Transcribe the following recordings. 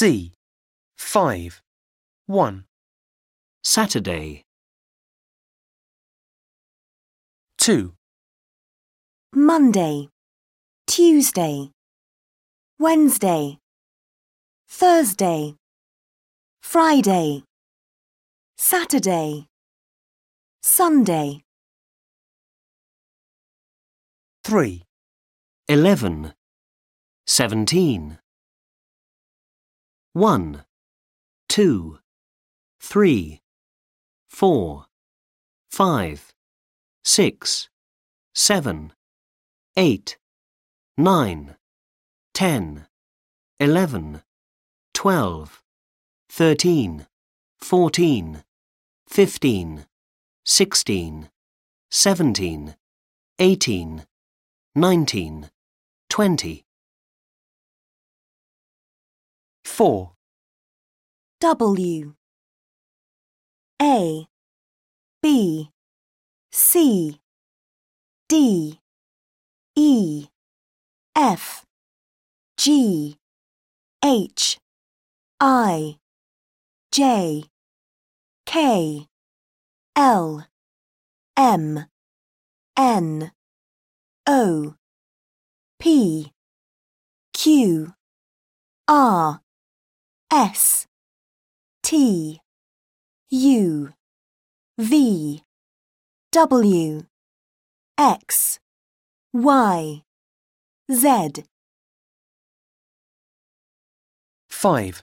C. 5. 1, Saturday, 2, Monday, Tuesday, Wednesday, Thursday, Friday, Saturday, Sunday, 3, 11, 17. 1, 2, 3, 4, 5, 6, 7, 8, 9, 10, 11, 12, 13, 14, 15, 16, 17, 18, 19, 20. 4, W. A. B. C. D. E. F. G. H. I. J. K. L. M. N. O. P. Q. R S. T. U. V. W. X. Y. Z. 5,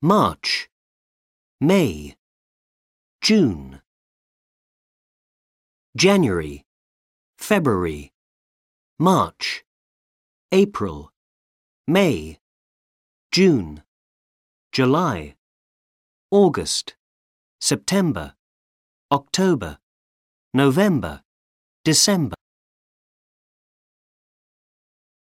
March, May, June, January, February, March, April, May, June, July, August, September, October, November, December.